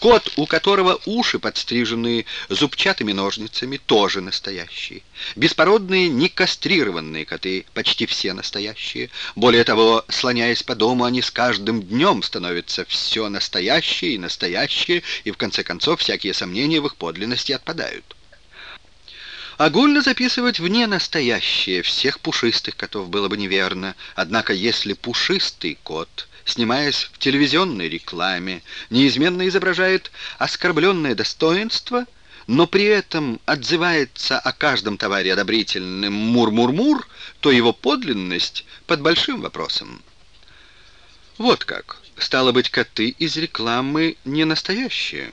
Кот, у которого уши подстрижены зубчатыми ножницами, тоже настоящий. Беспородные, некастрированные коты, почти все настоящие. Более того, слоняясь по дому, они с каждым днем становятся все настоящие и настоящие, и в конце концов всякие сомнения в их подлинности отпадают. Огульно записывать вне настоящее всех пушистых котов было бы неверно. Однако, если пушистый кот, снимаясь в телевизионной рекламе, неизменно изображает оскорбленное достоинство, но при этом отзывается о каждом товаре одобрительным «мур-мур-мур», то его подлинность под большим вопросом. Вот как. Стало быть, коты из рекламы не настоящие.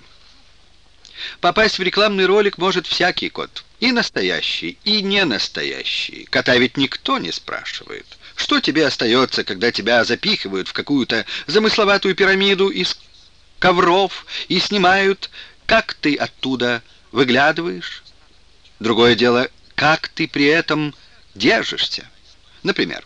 Попасть в рекламный ролик может всякий кот. И настоящий, и не настоящий. Кота ведь никто не спрашивает. Что тебе остается, когда тебя запихивают в какую-то замысловатую пирамиду из ковров и снимают, как ты оттуда выглядываешь? Другое дело, как ты при этом держишься. Например,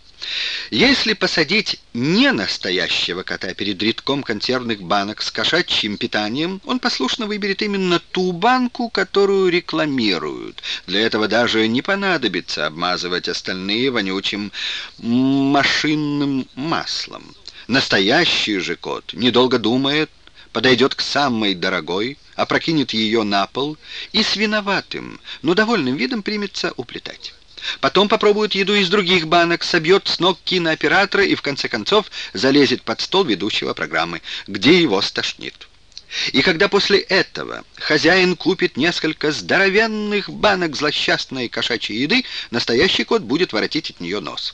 если посадить не настоящего кота перед рядком консервных банок с кошачьим питанием, он послушно выберет именно ту банку, которую рекламируют. Для этого даже не понадобится обмазывать остальные вонючим машинным маслом. Настоящий же кот, недолго думает, подойдет к самой дорогой, опрокинет ее на пол и с виноватым, но довольным видом примется уплетать. Потом попробует еду из других банок, собьет с ног кинооператора и в конце концов залезет под стол ведущего программы, где его стошнит. И когда после этого хозяин купит несколько здоровенных банок злосчастной кошачьей еды, настоящий кот будет воротить от нее нос.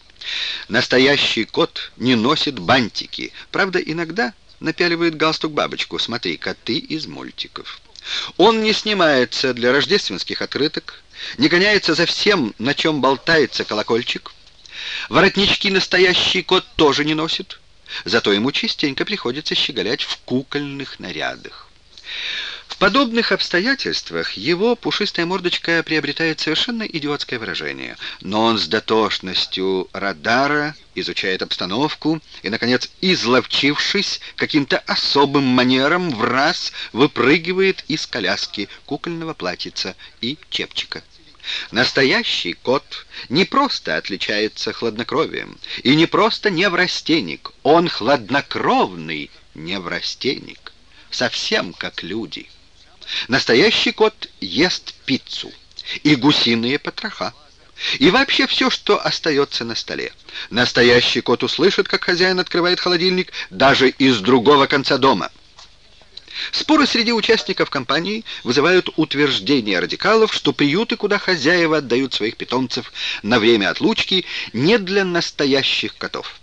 Настоящий кот не носит бантики. Правда, иногда напяливает галстук-бабочку. Смотри, коты из мультиков. Он не снимается для рождественских открыток, не гоняется за всем, на чем болтается колокольчик. Воротнички настоящий кот тоже не носит, зато ему частенько приходится щеголять в кукольных нарядах. В подобных обстоятельствах его пушистая мордочка приобретает совершенно идиотское выражение, но он с дотошностью радара изучает обстановку и, наконец, изловчившись каким-то особым манером, в раз выпрыгивает из коляски кукольного платьица и чепчика. Настоящий кот не просто отличается хладнокровием и не просто неврастенник, он хладнокровный неврастенник, совсем как люди. Настоящий кот ест пиццу и гусиные потроха. И вообще все, что остается на столе. Настоящий кот услышит, как хозяин открывает холодильник даже из другого конца дома. Споры среди участников кампании вызывают утверждение радикалов, что приюты, куда хозяева отдают своих питомцев на время отлучки, не для настоящих котов.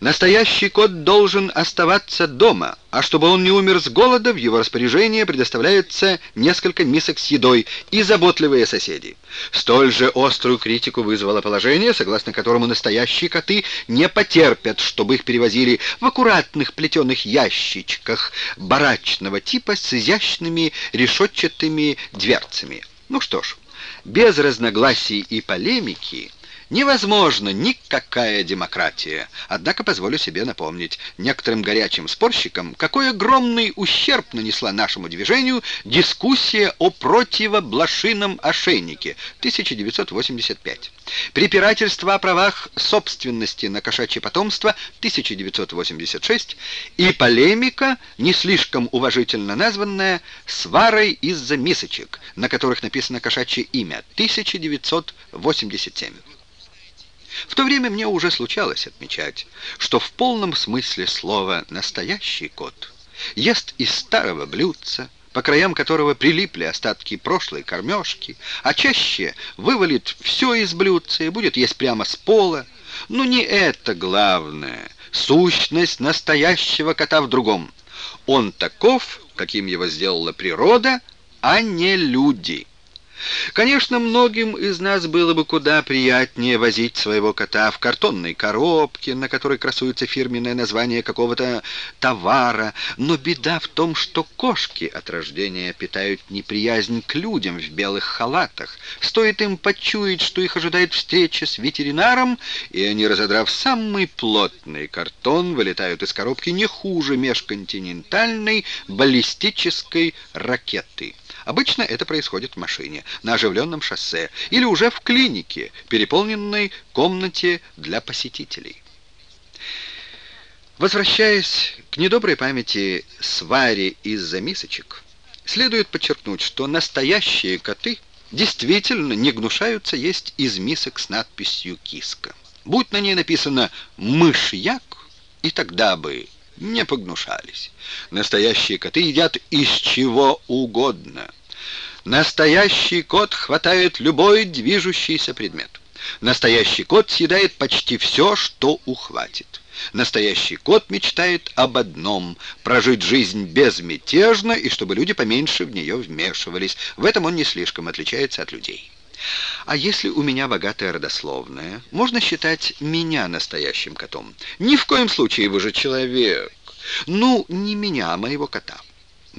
Настоящий кот должен оставаться дома, а чтобы он не умер с голода, в его распоряжение предоставляется несколько мисок с едой и заботливые соседи. Столь же острую критику вызвало положение, согласно которому настоящие коты не потерпят, чтобы их перевозили в аккуратных плетеных ящичках барачного типа с изящными решетчатыми дверцами. Ну что ж, без разногласий и полемики Невозможно никакая демократия. Однако позволю себе напомнить некоторым горячим спорщикам, какой огромный ущерб нанесла нашему движению дискуссия о противоблошином ошейнике 1985. Препирательство о правах собственности на кошачье потомство 1986 и полемика, не слишком уважительно названная «сварой из-за мисочек», на которых написано кошачье имя 1987. В то время мне уже случалось отмечать, что в полном смысле слова «настоящий кот» ест из старого блюдца, по краям которого прилипли остатки прошлой кормежки, а чаще вывалит все из блюдца и будет есть прямо с пола. Но не это главное. Сущность настоящего кота в другом. Он таков, каким его сделала природа, а не люди. Конечно, многим из нас было бы куда приятнее возить своего кота в картонной коробке, на которой красуется фирменное название какого-то товара, но беда в том, что кошки от рождения питают неприязнь к людям в белых халатах. Стоит им почуять, что их ожидает встреча с ветеринаром, и они, разодрав самый плотный картон, вылетают из коробки не хуже межконтинентальной баллистической ракеты. Обычно это происходит в машине, на оживленном шоссе или уже в клинике, переполненной комнате для посетителей. Возвращаясь к недоброй памяти свари из-за мисочек, следует подчеркнуть, что настоящие коты действительно не гнушаются есть из мисок с надписью «киска». Будь на ней написано «мышьяк», и тогда бы не погнушались. Настоящие коты едят из чего угодно. Настоящий кот хватает любой движущийся предмет. Настоящий кот съедает почти все, что ухватит. Настоящий кот мечтает об одном — прожить жизнь безмятежно и чтобы люди поменьше в нее вмешивались. В этом он не слишком отличается от людей. А если у меня богатая родословная, можно считать меня настоящим котом. Ни в коем случае вы же человек. Ну, не меня, а моего кота.